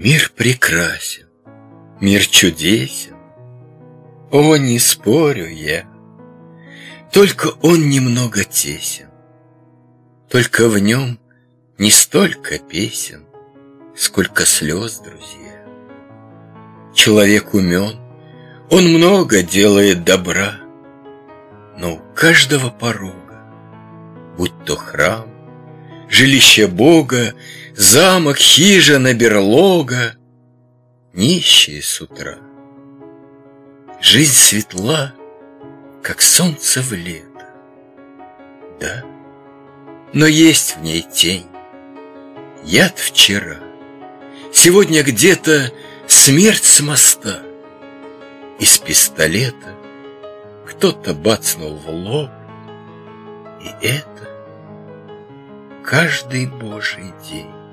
Мир прекрасен, мир чудесен, О, не спорю я, Только он немного тесен, Только в нем не столько песен, Сколько слез, друзья. Человек умен, он много делает добра, Но у каждого порога, будь то храм, Жилище Бога Замок, хижина, берлога, Нищие с утра. Жизнь светла, как солнце в лето. Да, но есть в ней тень. Яд вчера, сегодня где-то Смерть с моста. Из пистолета Кто-то бацнул в лоб, И это каждый божий день.